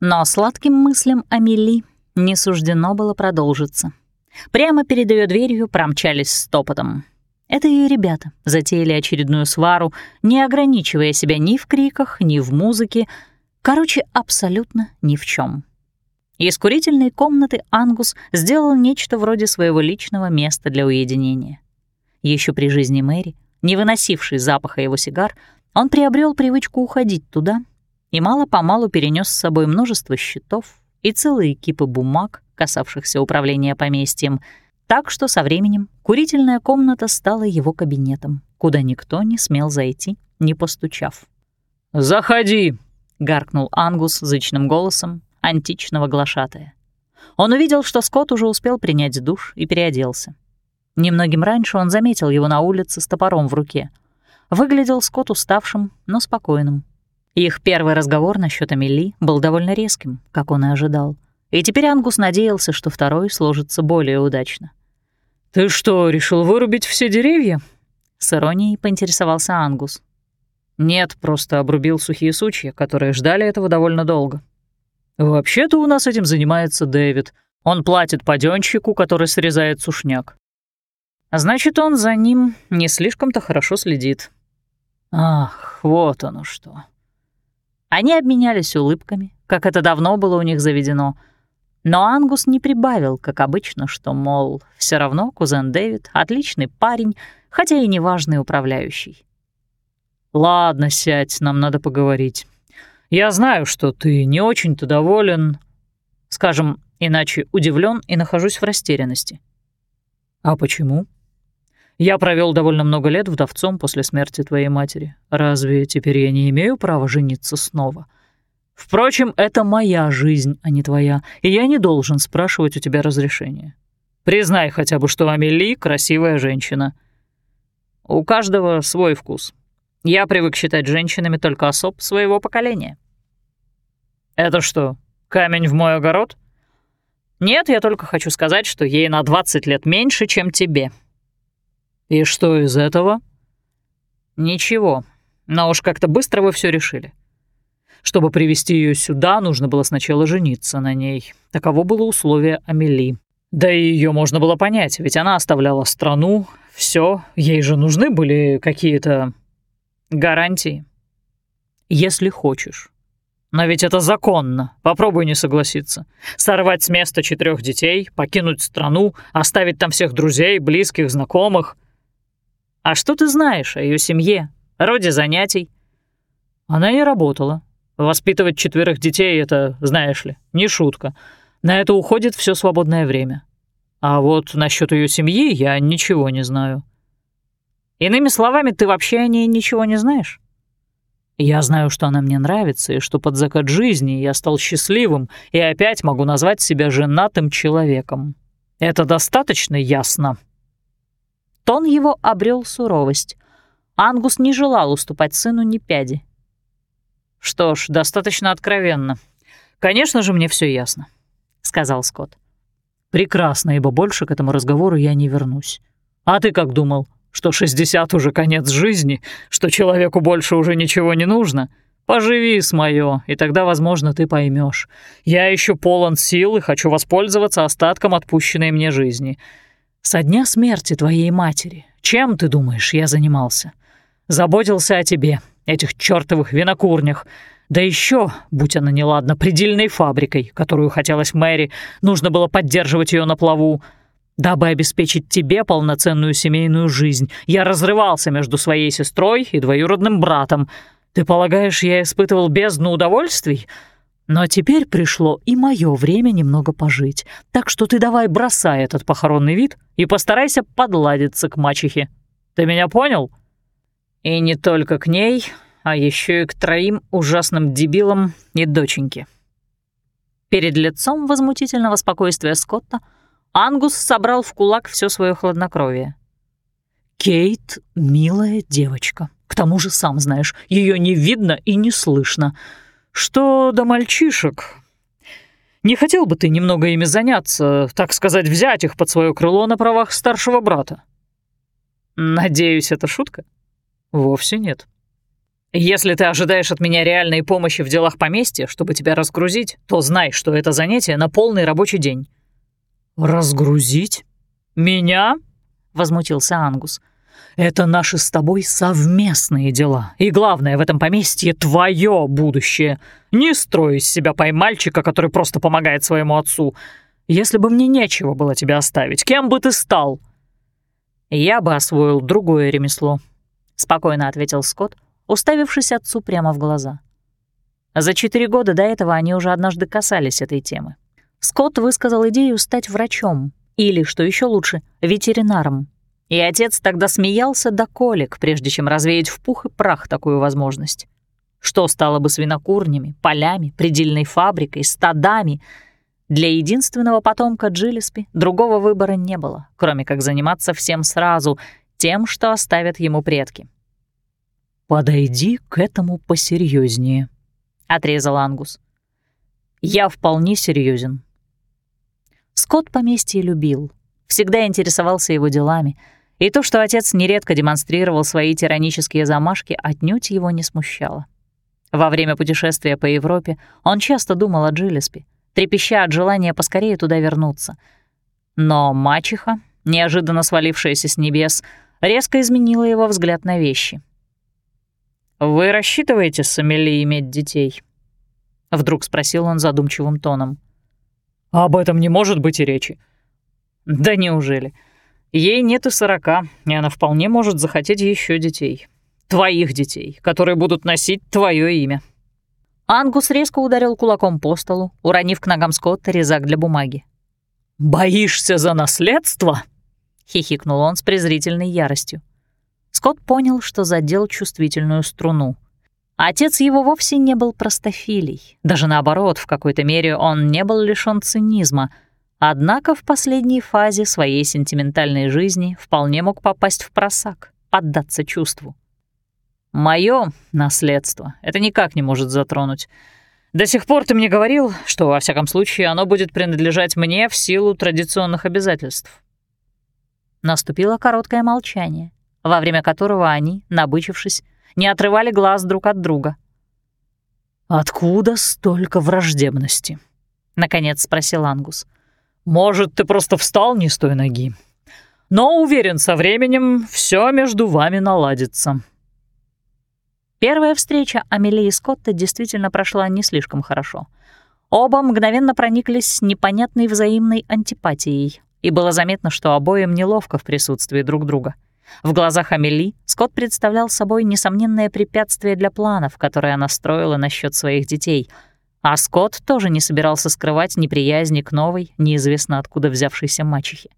Но сладким мыслям Амели не суждено было продолжиться. Прямо перед ее дверью промчались стопотом. Это ее ребята затеяли очередную свару, не ограничивая себя ни в криках, ни в музыке, короче, абсолютно ни в чем. Из курительной комнаты Ангус сделал нечто вроде своего личного места для уединения. Еще при жизни Мэри, не выносившей запаха его сигар, он приобрел привычку уходить туда и мало-помалу перенес с собой множество счетов и целые кипы бумаг, касавшихся управления поместьем, так что со временем курительная комната стала его кабинетом, куда никто не смел зайти, не постучав. «Заходи!» — гаркнул Ангус зычным голосом античного глашатая. Он увидел, что Скотт уже успел принять душ и переоделся. Немногим раньше он заметил его на улице с топором в руке. Выглядел Скотт уставшим, но спокойным. Их первый разговор насчет Амели был довольно резким, как он и ожидал. И теперь Ангус надеялся, что второй сложится более удачно. «Ты что, решил вырубить все деревья?» С иронией поинтересовался Ангус. «Нет, просто обрубил сухие сучья, которые ждали этого довольно долго. Вообще-то у нас этим занимается Дэвид. Он платит паденщику, который срезает сушняк. Значит, он за ним не слишком-то хорошо следит. Ах, вот оно что. Они обменялись улыбками, как это давно было у них заведено. Но Ангус не прибавил, как обычно, что, мол, все равно кузен Дэвид — отличный парень, хотя и неважный управляющий. «Ладно, сядь, нам надо поговорить. Я знаю, что ты не очень-то доволен, скажем, иначе удивлен и нахожусь в растерянности». «А почему?» Я провел довольно много лет вдовцом после смерти твоей матери. Разве теперь я не имею права жениться снова? Впрочем, это моя жизнь, а не твоя, и я не должен спрашивать у тебя разрешения. Признай хотя бы, что Амели — красивая женщина. У каждого свой вкус. Я привык считать женщинами только особ своего поколения. Это что, камень в мой огород? Нет, я только хочу сказать, что ей на 20 лет меньше, чем тебе. «И что из этого?» «Ничего. Но уж как-то быстро вы все решили. Чтобы привести ее сюда, нужно было сначала жениться на ней. Таково было условие Амели. Да и ее можно было понять, ведь она оставляла страну, все, ей же нужны были какие-то гарантии. Если хочешь. Но ведь это законно. Попробуй не согласиться. Сорвать с места четырех детей, покинуть страну, оставить там всех друзей, близких, знакомых — а что ты знаешь о ее семье, роде занятий? Она не работала. Воспитывать четверых детей — это, знаешь ли, не шутка. На это уходит все свободное время. А вот насчет ее семьи я ничего не знаю. Иными словами, ты вообще о ней ничего не знаешь? Я знаю, что она мне нравится, и что под закат жизни я стал счастливым и опять могу назвать себя женатым человеком. Это достаточно ясно. Тон его обрел суровость. Ангус не желал уступать сыну ни пяди. «Что ж, достаточно откровенно. Конечно же, мне все ясно», — сказал Скотт. «Прекрасно, ибо больше к этому разговору я не вернусь. А ты как думал, что 60 уже конец жизни, что человеку больше уже ничего не нужно? Поживи с моё, и тогда, возможно, ты поймешь. Я еще полон сил и хочу воспользоваться остатком отпущенной мне жизни. Со дня смерти твоей матери, чем, ты думаешь, я занимался? Заботился о тебе, этих чёртовых винокурнях. Да еще, будь она неладна, предельной фабрикой, которую хотелось Мэри, нужно было поддерживать ее на плаву. Дабы обеспечить тебе полноценную семейную жизнь, я разрывался между своей сестрой и двоюродным братом. Ты полагаешь, я испытывал бездну удовольствий? Но теперь пришло и мое время немного пожить, так что ты давай бросай этот похоронный вид и постарайся подладиться к мачехе. Ты меня понял? И не только к ней, а еще и к троим ужасным дебилам и доченьке. Перед лицом возмутительного спокойствия Скотта Ангус собрал в кулак все свое хладнокровие. «Кейт — милая девочка. К тому же, сам знаешь, ее не видно и не слышно. Что до мальчишек? Не хотел бы ты немного ими заняться, так сказать, взять их под свое крыло на правах старшего брата? Надеюсь, это шутка? Вовсе нет. Если ты ожидаешь от меня реальной помощи в делах поместья, чтобы тебя разгрузить, то знай, что это занятие на полный рабочий день». «Разгрузить? Меня?» — возмутился Ангус. «Это наши с тобой совместные дела. И главное в этом поместье — твое будущее. Не строй из себя поймальчика, который просто помогает своему отцу. Если бы мне нечего было тебя оставить, кем бы ты стал?» «Я бы освоил другое ремесло», — спокойно ответил Скотт, уставившись отцу прямо в глаза. За четыре года до этого они уже однажды касались этой темы. Скотт высказал идею стать врачом или, что еще лучше, ветеринаром. И отец тогда смеялся до колик, прежде чем развеять в пух и прах такую возможность. Что стало бы с винокурнями, полями, предельной фабрикой, стадами? Для единственного потомка Джилеспи другого выбора не было, кроме как заниматься всем сразу, тем, что оставят ему предки. «Подойди к этому посерьезнее, отрезал Ангус. «Я вполне серьезен. Скотт поместье любил, всегда интересовался его делами, и то, что отец нередко демонстрировал свои тиранические замашки, отнюдь его не смущало. Во время путешествия по Европе он часто думал о Джиллеспи, трепеща от желания поскорее туда вернуться. Но мачеха, неожиданно свалившаяся с небес, резко изменила его взгляд на вещи — «Вы рассчитываете с Амели иметь детей?» — вдруг спросил он задумчивым тоном. «Об этом не может быть и речи». «Да неужели? Ей нет и сорока, и она вполне может захотеть еще детей. Твоих детей, которые будут носить твое имя». Ангус резко ударил кулаком по столу, уронив к ногам Скотта резак для бумаги. «Боишься за наследство?» — хихикнул он с презрительной яростью. Скотт понял, что задел чувствительную струну. Отец его вовсе не был простофилей. Даже наоборот, в какой-то мере он не был лишён цинизма. Однако в последней фазе своей сентиментальной жизни вполне мог попасть в просак, поддаться чувству. Моё наследство это никак не может затронуть. До сих пор ты мне говорил, что, во всяком случае, оно будет принадлежать мне в силу традиционных обязательств». Наступило короткое молчание во время которого они, набычившись, не отрывали глаз друг от друга. «Откуда столько враждебности?» — наконец спросил Ангус. «Может, ты просто встал не с той ноги? Но, уверен, со временем все между вами наладится». Первая встреча Амелии и Скотта действительно прошла не слишком хорошо. Оба мгновенно прониклись непонятной взаимной антипатией, и было заметно, что обоим неловко в присутствии друг друга — в глазах Амели Скотт представлял собой несомненное препятствие для планов, которые она строила насчет своих детей. А Скотт тоже не собирался скрывать неприязни к новой, неизвестно откуда взявшейся мачехе.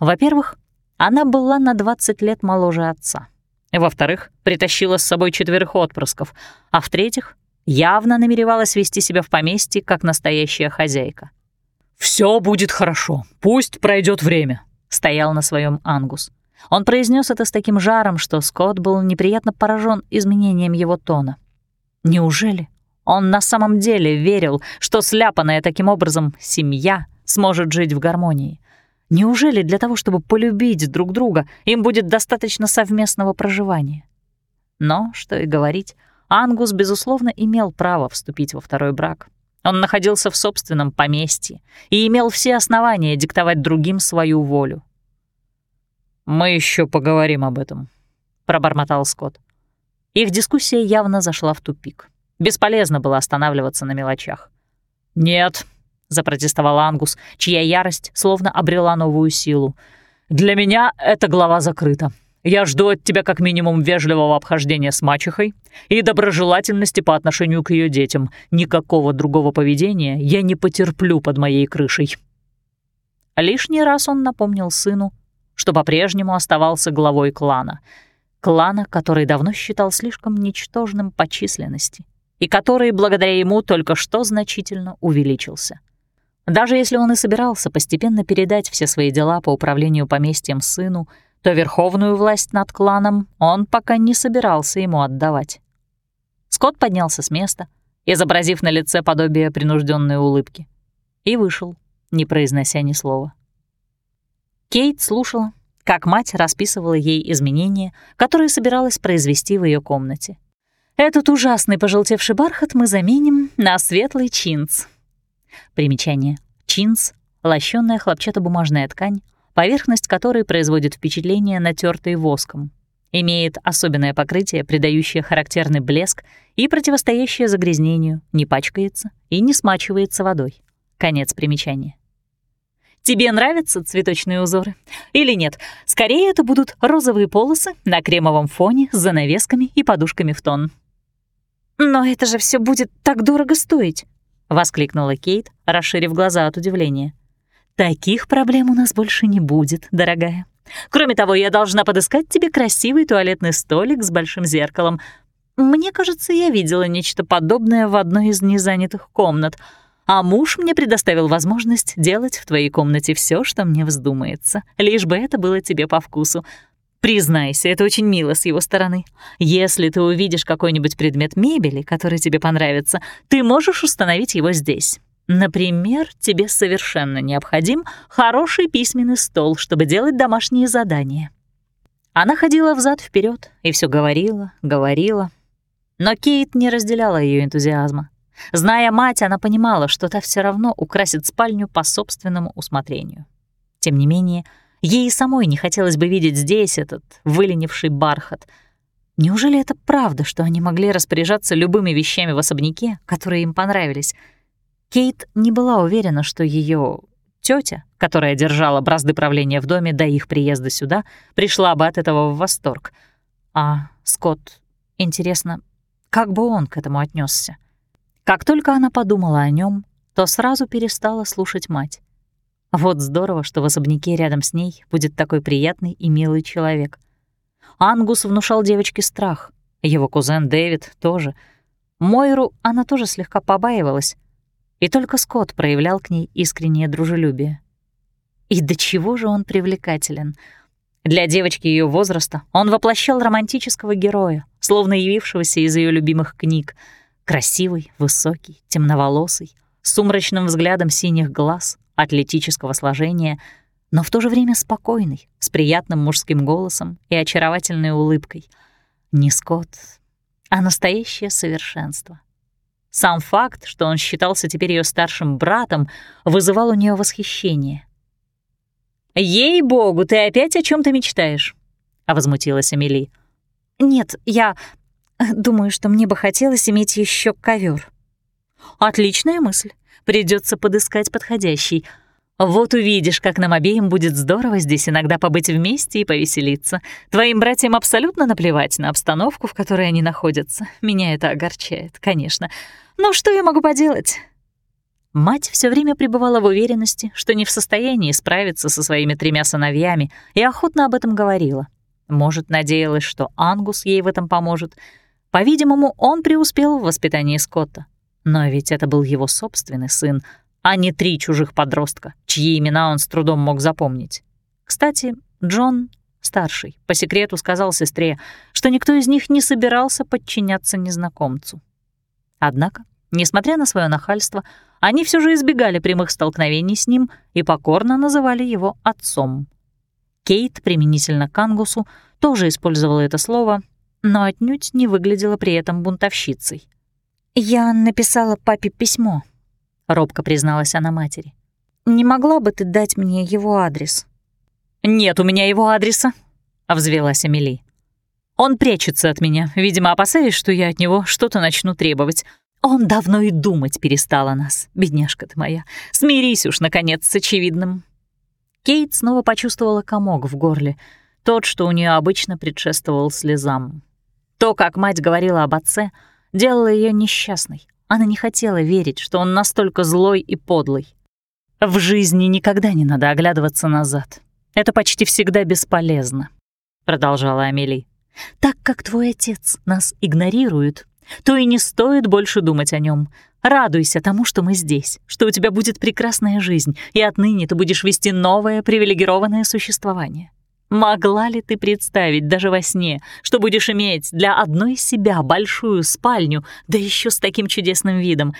Во-первых, она была на 20 лет моложе отца. Во-вторых, притащила с собой четверых отпрысков. А в-третьих, явно намеревалась вести себя в поместье как настоящая хозяйка. Все будет хорошо, пусть пройдет время», — стоял на своем Ангус. Он произнес это с таким жаром, что Скотт был неприятно поражен изменением его тона. Неужели он на самом деле верил, что сляпанная таким образом семья сможет жить в гармонии? Неужели для того, чтобы полюбить друг друга, им будет достаточно совместного проживания? Но, что и говорить, Ангус, безусловно, имел право вступить во второй брак. Он находился в собственном поместье и имел все основания диктовать другим свою волю. «Мы еще поговорим об этом», — пробормотал Скотт. Их дискуссия явно зашла в тупик. Бесполезно было останавливаться на мелочах. «Нет», — запротестовал Ангус, чья ярость словно обрела новую силу. «Для меня эта глава закрыта. Я жду от тебя как минимум вежливого обхождения с мачехой и доброжелательности по отношению к ее детям. Никакого другого поведения я не потерплю под моей крышей». Лишний раз он напомнил сыну, что по-прежнему оставался главой клана. Клана, который давно считал слишком ничтожным по численности и который благодаря ему только что значительно увеличился. Даже если он и собирался постепенно передать все свои дела по управлению поместьем сыну, то верховную власть над кланом он пока не собирался ему отдавать. Скотт поднялся с места, изобразив на лице подобие принужденной улыбки, и вышел, не произнося ни слова. Кейт слушала, как мать расписывала ей изменения, которые собиралась произвести в ее комнате. Этот ужасный пожелтевший бархат мы заменим на светлый чинц. Примечание. Чинц — лощёная хлопчатобумажная ткань, поверхность которой производит впечатление натертой воском. Имеет особенное покрытие, придающее характерный блеск и противостоящее загрязнению, не пачкается и не смачивается водой. Конец примечания. Тебе нравятся цветочные узоры? Или нет? Скорее, это будут розовые полосы на кремовом фоне с занавесками и подушками в тон. «Но это же все будет так дорого стоить!» — воскликнула Кейт, расширив глаза от удивления. Таких проблем у нас больше не будет, дорогая. Кроме того, я должна подыскать тебе красивый туалетный столик с большим зеркалом. Мне кажется, я видела нечто подобное в одной из незанятых комнат, а муж мне предоставил возможность делать в твоей комнате все, что мне вздумается, лишь бы это было тебе по вкусу. Признайся, это очень мило с его стороны. Если ты увидишь какой-нибудь предмет мебели, который тебе понравится, ты можешь установить его здесь. Например, тебе совершенно необходим хороший письменный стол, чтобы делать домашние задания. Она ходила взад вперед и все говорила, говорила. Но Кейт не разделяла ее энтузиазма. Зная мать, она понимала, что та все равно украсит спальню по собственному усмотрению. Тем не менее, ей самой не хотелось бы видеть здесь этот выленивший бархат. Неужели это правда, что они могли распоряжаться любыми вещами в особняке, которые им понравились — Кейт не была уверена, что ее тетя, которая держала бразды правления в доме до их приезда сюда, пришла бы от этого в восторг. А Скотт, интересно, как бы он к этому отнесся? Как только она подумала о нем, то сразу перестала слушать мать. Вот здорово, что в особняке рядом с ней будет такой приятный и милый человек. Ангус внушал девочке страх, его кузен Дэвид тоже. Мойру она тоже слегка побаивалась, и только Скотт проявлял к ней искреннее дружелюбие. И до чего же он привлекателен? Для девочки ее возраста он воплощал романтического героя, словно явившегося из ее любимых книг. Красивый, высокий, темноволосый, с сумрачным взглядом синих глаз, атлетического сложения, но в то же время спокойный, с приятным мужским голосом и очаровательной улыбкой. Не Скотт, а настоящее совершенство. Сам факт, что он считался теперь ее старшим братом, вызывал у нее восхищение. «Ей-богу, ты опять о чем то мечтаешь?» — возмутилась Амели. «Нет, я думаю, что мне бы хотелось иметь еще ковер. «Отличная мысль. Придется подыскать подходящий. Вот увидишь, как нам обеим будет здорово здесь иногда побыть вместе и повеселиться. Твоим братьям абсолютно наплевать на обстановку, в которой они находятся. Меня это огорчает, конечно. Но что я могу поделать? Мать все время пребывала в уверенности, что не в состоянии справиться со своими тремя сыновьями, и охотно об этом говорила. Может, надеялась, что Ангус ей в этом поможет. По-видимому, он преуспел в воспитании Скотта. Но ведь это был его собственный сын, а не три чужих подростка, чьи имена он с трудом мог запомнить. Кстати, Джон, старший, по секрету сказал сестре, что никто из них не собирался подчиняться незнакомцу. Однако, несмотря на свое нахальство, они все же избегали прямых столкновений с ним и покорно называли его отцом. Кейт, применительно к Ангусу, тоже использовала это слово, но отнюдь не выглядела при этом бунтовщицей. «Я написала папе письмо», робко призналась она матери. «Не могла бы ты дать мне его адрес?» «Нет у меня его адреса», — взвелась Амели. «Он прячется от меня, видимо, опасаясь, что я от него что-то начну требовать. Он давно и думать перестал о нас, бедняжка ты моя. Смирись уж, наконец, с очевидным». Кейт снова почувствовала комок в горле, тот, что у нее обычно предшествовал слезам. То, как мать говорила об отце, делало ее несчастной. Она не хотела верить, что он настолько злой и подлый. В жизни никогда не надо оглядываться назад. Это почти всегда бесполезно, продолжала Амели. Так как твой отец нас игнорирует, то и не стоит больше думать о нем. Радуйся тому, что мы здесь, что у тебя будет прекрасная жизнь, и отныне ты будешь вести новое привилегированное существование. Могла ли ты представить даже во сне, что будешь иметь для одной себя большую спальню, да еще с таким чудесным видом?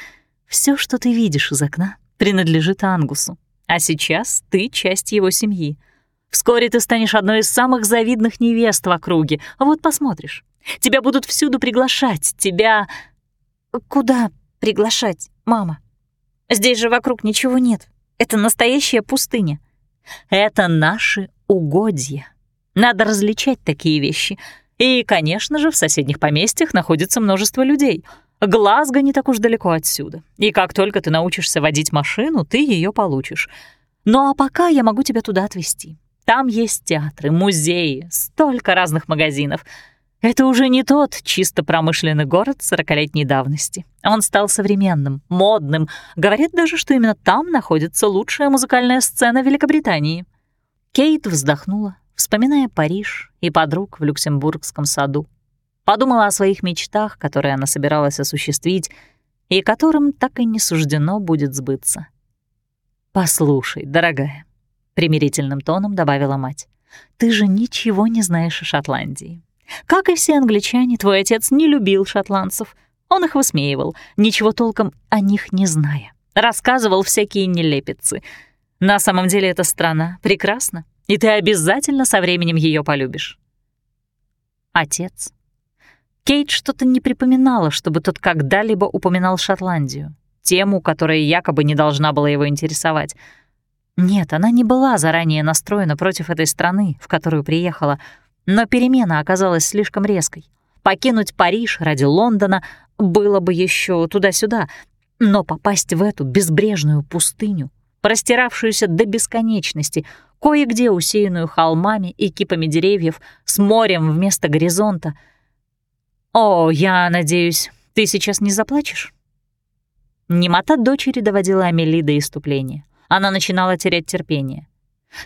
Все, что ты видишь из окна, принадлежит Ангусу, а сейчас ты часть его семьи. Вскоре ты станешь одной из самых завидных невест в округе, вот посмотришь. Тебя будут всюду приглашать, тебя... Куда приглашать, мама? Здесь же вокруг ничего нет. Это настоящая пустыня. Это наши угодья. Надо различать такие вещи. И, конечно же, в соседних поместьях находится множество людей. Глазго не так уж далеко отсюда. И как только ты научишься водить машину, ты ее получишь. Ну а пока я могу тебя туда отвезти. Там есть театры, музеи, столько разных магазинов — это уже не тот чисто промышленный город сорокалетней давности. Он стал современным, модным. Говорят даже, что именно там находится лучшая музыкальная сцена Великобритании. Кейт вздохнула, вспоминая Париж и подруг в Люксембургском саду. Подумала о своих мечтах, которые она собиралась осуществить, и которым так и не суждено будет сбыться. «Послушай, дорогая», — примирительным тоном добавила мать, «ты же ничего не знаешь о Шотландии. Как и все англичане, твой отец не любил шотландцев. Он их высмеивал, ничего толком о них не зная. Рассказывал всякие нелепицы. На самом деле эта страна прекрасна, и ты обязательно со временем ее полюбишь. Отец. Кейт что-то не припоминала, чтобы тот когда-либо упоминал Шотландию, тему, которая якобы не должна была его интересовать. Нет, она не была заранее настроена против этой страны, в которую приехала — но перемена оказалась слишком резкой. Покинуть Париж ради Лондона было бы еще туда-сюда, но попасть в эту безбрежную пустыню, простиравшуюся до бесконечности, кое-где усеянную холмами и кипами деревьев, с морем вместо горизонта. «О, я надеюсь, ты сейчас не заплачешь?» Немота дочери доводила Амели до иступления. Она начинала терять терпение.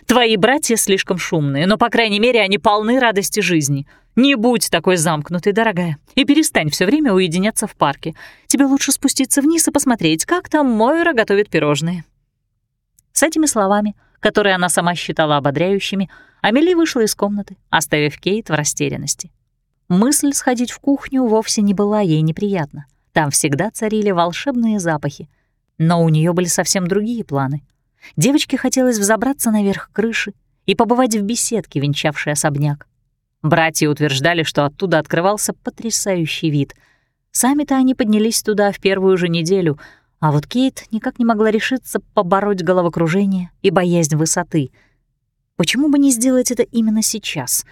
Твои братья слишком шумные, но, по крайней мере, они полны радости жизни. Не будь такой замкнутой, дорогая, и перестань все время уединяться в парке. Тебе лучше спуститься вниз и посмотреть, как там Мойра готовит пирожные». С этими словами, которые она сама считала ободряющими, Амели вышла из комнаты, оставив Кейт в растерянности. Мысль сходить в кухню вовсе не была ей неприятна. Там всегда царили волшебные запахи. Но у нее были совсем другие планы — Девочке хотелось взобраться наверх крыши и побывать в беседке, венчавшей особняк. Братья утверждали, что оттуда открывался потрясающий вид. Сами-то они поднялись туда в первую же неделю, а вот Кейт никак не могла решиться побороть головокружение и боязнь высоты. Почему бы не сделать это именно сейчас?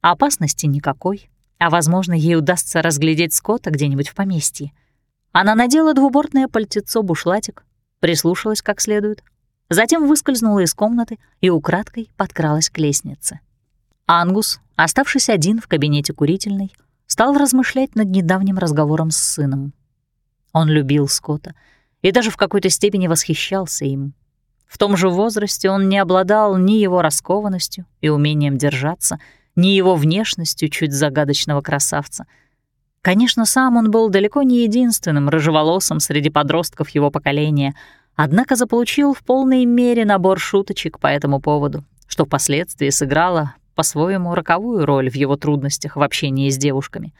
Опасности никакой, а, возможно, ей удастся разглядеть скота где-нибудь в поместье. Она надела двубортное пальтецо-бушлатик, прислушалась как следует — Затем выскользнула из комнаты и украдкой подкралась к лестнице. Ангус, оставшись один в кабинете курительной, стал размышлять над недавним разговором с сыном. Он любил Скотта и даже в какой-то степени восхищался им. В том же возрасте он не обладал ни его раскованностью и умением держаться, ни его внешностью чуть загадочного красавца. Конечно, сам он был далеко не единственным рыжеволосым среди подростков его поколения — однако заполучил в полной мере набор шуточек по этому поводу, что впоследствии сыграло по-своему роковую роль в его трудностях в общении с девушками.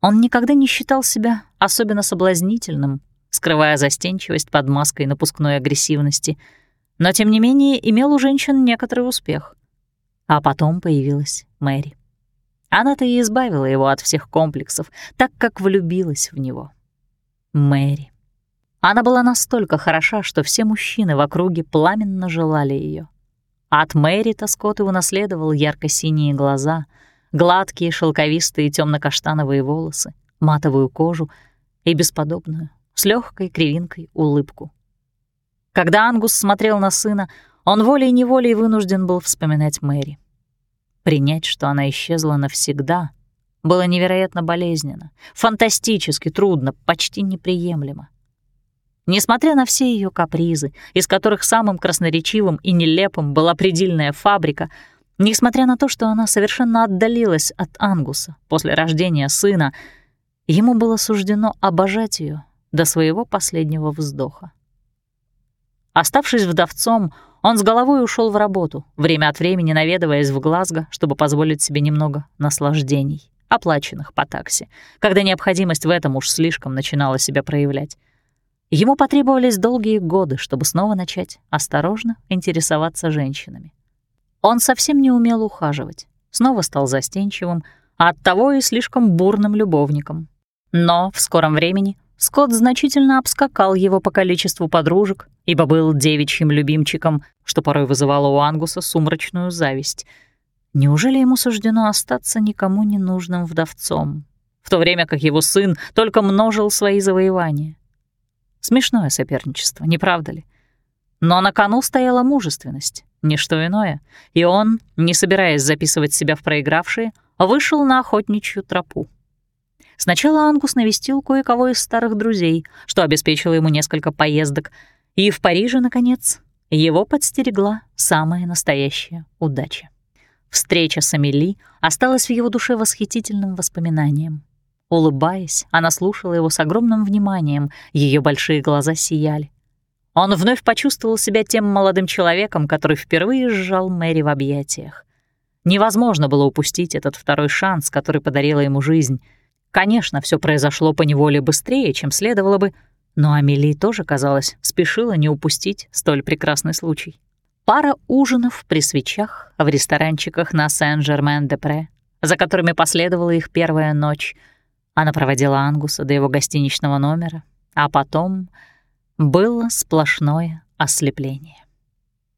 Он никогда не считал себя особенно соблазнительным, скрывая застенчивость под маской напускной агрессивности, но, тем не менее, имел у женщин некоторый успех. А потом появилась Мэри. Она-то и избавила его от всех комплексов, так как влюбилась в него. Мэри. Она была настолько хороша, что все мужчины в округе пламенно желали ее. От Мэри Тоскот и унаследовал ярко-синие глаза, гладкие шелковистые темно-каштановые волосы, матовую кожу и бесподобную, с легкой кривинкой улыбку. Когда Ангус смотрел на сына, он волей-неволей вынужден был вспоминать Мэри. Принять, что она исчезла навсегда, было невероятно болезненно, фантастически трудно, почти неприемлемо. Несмотря на все ее капризы, из которых самым красноречивым и нелепым была предельная фабрика, несмотря на то, что она совершенно отдалилась от Ангуса после рождения сына, ему было суждено обожать ее до своего последнего вздоха. Оставшись вдовцом, он с головой ушел в работу, время от времени наведываясь в Глазго, чтобы позволить себе немного наслаждений, оплаченных по такси, когда необходимость в этом уж слишком начинала себя проявлять. Ему потребовались долгие годы, чтобы снова начать осторожно интересоваться женщинами. Он совсем не умел ухаживать, снова стал застенчивым, а оттого и слишком бурным любовником. Но в скором времени Скотт значительно обскакал его по количеству подружек, ибо был девичьим любимчиком, что порой вызывало у Ангуса сумрачную зависть. Неужели ему суждено остаться никому не нужным вдовцом, в то время как его сын только множил свои завоевания? Смешное соперничество, не правда ли? Но на кону стояла мужественность, не что иное, и он, не собираясь записывать себя в проигравшие, вышел на охотничью тропу. Сначала Ангус навестил кое-кого из старых друзей, что обеспечило ему несколько поездок, и в Париже, наконец, его подстерегла самая настоящая удача. Встреча с Амели осталась в его душе восхитительным воспоминанием. Улыбаясь, она слушала его с огромным вниманием, ее большие глаза сияли. Он вновь почувствовал себя тем молодым человеком, который впервые сжал Мэри в объятиях. Невозможно было упустить этот второй шанс, который подарила ему жизнь — Конечно, все произошло по неволе быстрее, чем следовало бы, но Амелии тоже, казалось, спешила не упустить столь прекрасный случай. Пара ужинов при свечах в ресторанчиках на Сен-Жермен-де-Пре, за которыми последовала их первая ночь. Она проводила Ангуса до его гостиничного номера, а потом было сплошное ослепление.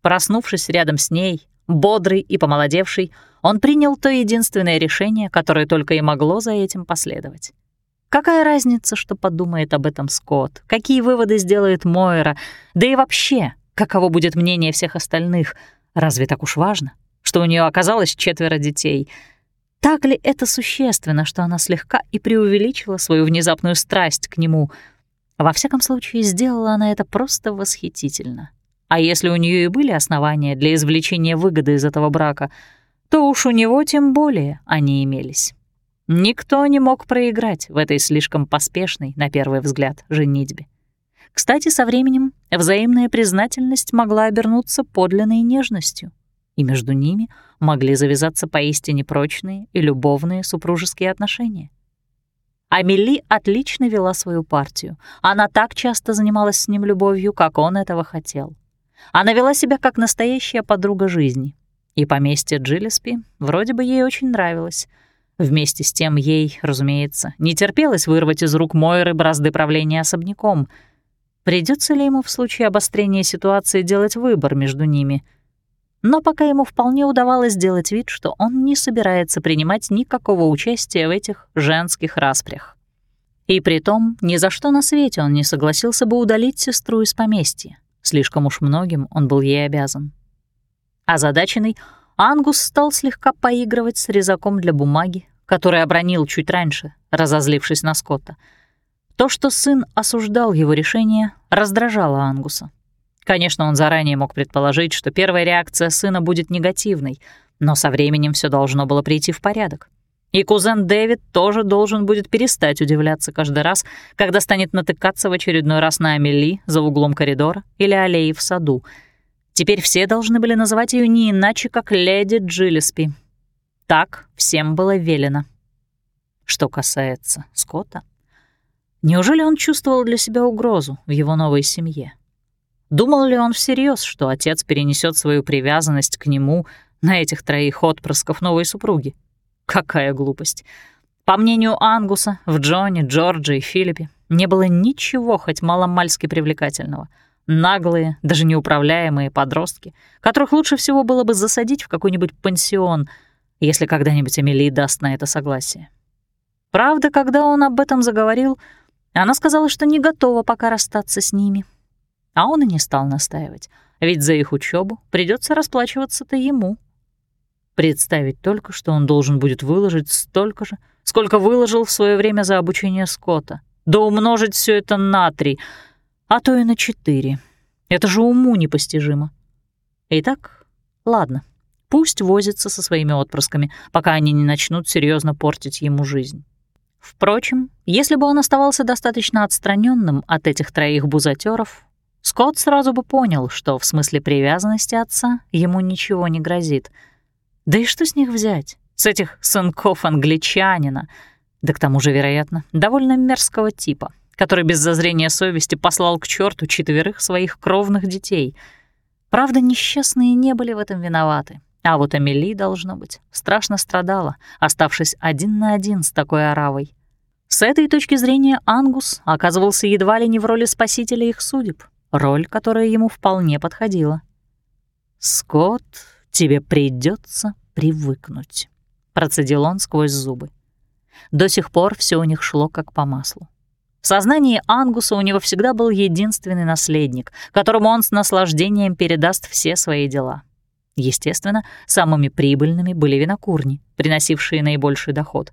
Проснувшись рядом с ней, бодрый и помолодевший, он принял то единственное решение, которое только и могло за этим последовать. Какая разница, что подумает об этом Скотт, какие выводы сделает Мойра, да и вообще, каково будет мнение всех остальных? Разве так уж важно, что у нее оказалось четверо детей? Так ли это существенно, что она слегка и преувеличила свою внезапную страсть к нему? Во всяком случае, сделала она это просто восхитительно. А если у нее и были основания для извлечения выгоды из этого брака — то уж у него тем более они имелись. Никто не мог проиграть в этой слишком поспешной, на первый взгляд, женитьбе. Кстати, со временем взаимная признательность могла обернуться подлинной нежностью, и между ними могли завязаться поистине прочные и любовные супружеские отношения. Амели отлично вела свою партию. Она так часто занималась с ним любовью, как он этого хотел. Она вела себя как настоящая подруга жизни, и поместье Джиллеспи вроде бы ей очень нравилось. Вместе с тем ей, разумеется, не терпелось вырвать из рук Мойры бразды правления особняком. Придется ли ему в случае обострения ситуации делать выбор между ними? Но пока ему вполне удавалось сделать вид, что он не собирается принимать никакого участия в этих женских распрях. И при том ни за что на свете он не согласился бы удалить сестру из поместья. Слишком уж многим он был ей обязан. Озадаченный, Ангус стал слегка поигрывать с резаком для бумаги, который обронил чуть раньше, разозлившись на Скотта. То, что сын осуждал его решение, раздражало Ангуса. Конечно, он заранее мог предположить, что первая реакция сына будет негативной, но со временем все должно было прийти в порядок. И кузен Дэвид тоже должен будет перестать удивляться каждый раз, когда станет натыкаться в очередной раз на Амели за углом коридора или аллеи в саду — Теперь все должны были называть ее не иначе, как леди Джиллеспи. Так всем было велено. Что касается Скотта, неужели он чувствовал для себя угрозу в его новой семье? Думал ли он всерьез, что отец перенесет свою привязанность к нему на этих троих отпрысков новой супруги? Какая глупость. По мнению Ангуса, в Джоне, Джорджи и Филиппе не было ничего хоть маломальски привлекательного — Наглые, даже неуправляемые подростки, которых лучше всего было бы засадить в какой-нибудь пансион, если когда-нибудь Эмили даст на это согласие. Правда, когда он об этом заговорил, она сказала, что не готова пока расстаться с ними. А он и не стал настаивать, ведь за их учебу придется расплачиваться-то ему. Представить только, что он должен будет выложить столько же, сколько выложил в свое время за обучение Скотта, да умножить все это на три — а то и на четыре. Это же уму непостижимо. Итак, ладно, пусть возится со своими отпрысками, пока они не начнут серьезно портить ему жизнь. Впрочем, если бы он оставался достаточно отстраненным от этих троих бузатеров, Скотт сразу бы понял, что в смысле привязанности отца ему ничего не грозит. Да и что с них взять? С этих сынков англичанина, да к тому же, вероятно, довольно мерзкого типа — который без зазрения совести послал к черту четверых своих кровных детей. Правда, несчастные не были в этом виноваты. А вот Амели, должно быть, страшно страдала, оставшись один на один с такой оравой. С этой точки зрения Ангус оказывался едва ли не в роли спасителя их судеб, роль, которая ему вполне подходила. «Скотт, тебе придется привыкнуть», — процедил он сквозь зубы. До сих пор все у них шло как по маслу. В сознании Ангуса у него всегда был единственный наследник, которому он с наслаждением передаст все свои дела. Естественно, самыми прибыльными были винокурни, приносившие наибольший доход.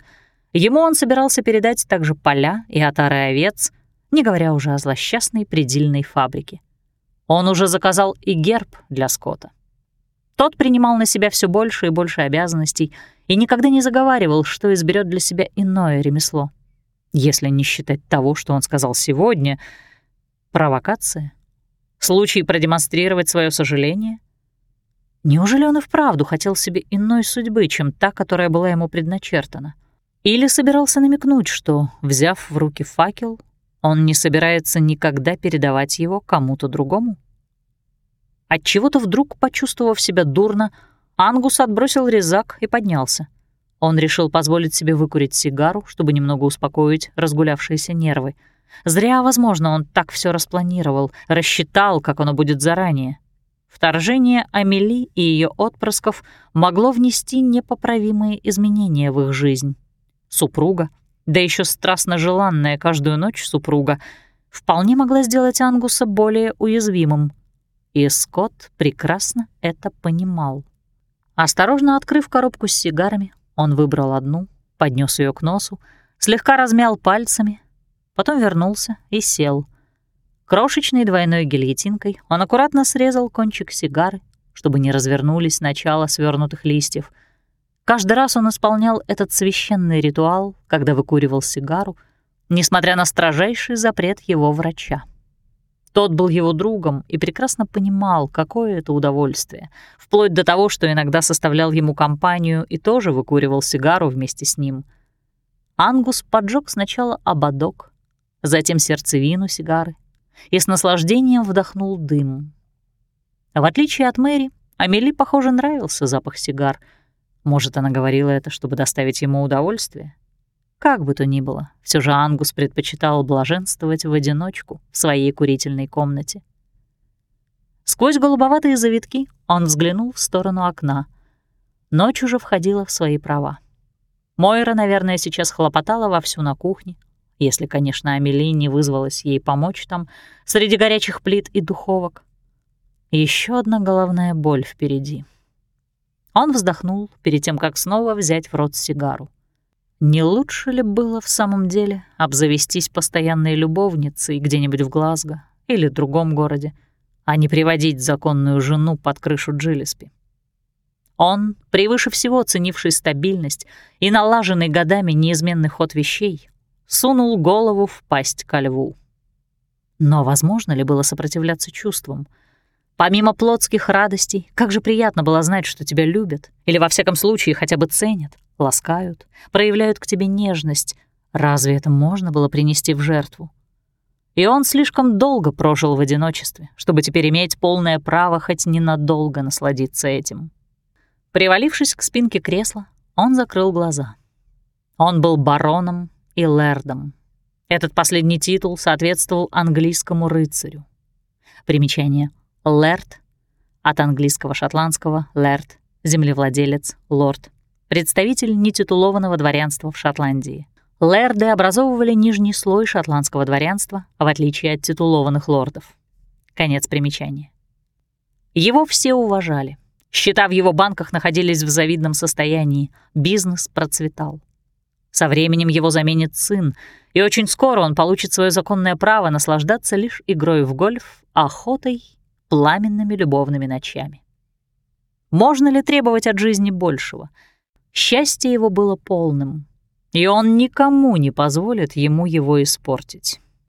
Ему он собирался передать также поля и отары овец, не говоря уже о злосчастной предельной фабрике. Он уже заказал и герб для скота. Тот принимал на себя все больше и больше обязанностей и никогда не заговаривал, что изберет для себя иное ремесло. Если не считать того, что он сказал сегодня, провокация, случай продемонстрировать свое сожаление — Неужели он и вправду хотел себе иной судьбы, чем та, которая была ему предначертана? Или собирался намекнуть, что, взяв в руки факел, он не собирается никогда передавать его кому-то другому? Отчего-то вдруг, почувствовав себя дурно, Ангус отбросил резак и поднялся. Он решил позволить себе выкурить сигару, чтобы немного успокоить разгулявшиеся нервы. Зря, возможно, он так все распланировал, рассчитал, как оно будет заранее. Вторжение Амели и ее отпрысков могло внести непоправимые изменения в их жизнь. Супруга, да еще страстно желанная каждую ночь супруга, вполне могла сделать Ангуса более уязвимым. И Скотт прекрасно это понимал. Осторожно открыв коробку с сигарами, он выбрал одну, поднес ее к носу, слегка размял пальцами, потом вернулся и сел — Крошечной двойной гильотинкой он аккуратно срезал кончик сигары, чтобы не развернулись начала свернутых листьев. Каждый раз он исполнял этот священный ритуал, когда выкуривал сигару, несмотря на строжайший запрет его врача. Тот был его другом и прекрасно понимал, какое это удовольствие, вплоть до того, что иногда составлял ему компанию и тоже выкуривал сигару вместе с ним. Ангус поджег сначала ободок, затем сердцевину сигары, и с наслаждением вдохнул дым. В отличие от Мэри, Амели, похоже, нравился запах сигар. Может, она говорила это, чтобы доставить ему удовольствие? Как бы то ни было, все же Ангус предпочитал блаженствовать в одиночку в своей курительной комнате. Сквозь голубоватые завитки он взглянул в сторону окна. Ночь уже входила в свои права. Мойра, наверное, сейчас хлопотала вовсю на кухне, если, конечно, Амели не вызвалась ей помочь там, среди горячих плит и духовок. Еще одна головная боль впереди. Он вздохнул перед тем, как снова взять в рот сигару. Не лучше ли было в самом деле обзавестись постоянной любовницей где-нибудь в Глазго или другом городе, а не приводить законную жену под крышу Джилеспи? Он, превыше всего ценивший стабильность и налаженный годами неизменный ход вещей, сунул голову в пасть ко льву. Но возможно ли было сопротивляться чувствам? Помимо плотских радостей, как же приятно было знать, что тебя любят, или во всяком случае хотя бы ценят, ласкают, проявляют к тебе нежность. Разве это можно было принести в жертву? И он слишком долго прожил в одиночестве, чтобы теперь иметь полное право хоть ненадолго насладиться этим. Привалившись к спинке кресла, он закрыл глаза. Он был бароном и лэрдом. Этот последний титул соответствовал английскому рыцарю. Примечание. Лэрд от английского шотландского лэрд, землевладелец, лорд, представитель нетитулованного дворянства в Шотландии. Лэрды образовывали нижний слой шотландского дворянства, в отличие от титулованных лордов. Конец примечания. Его все уважали. Счета в его банках находились в завидном состоянии, бизнес процветал. Со временем его заменит сын, и очень скоро он получит свое законное право наслаждаться лишь игрой в гольф, охотой, пламенными любовными ночами. Можно ли требовать от жизни большего? Счастье его было полным, и он никому не позволит ему его испортить.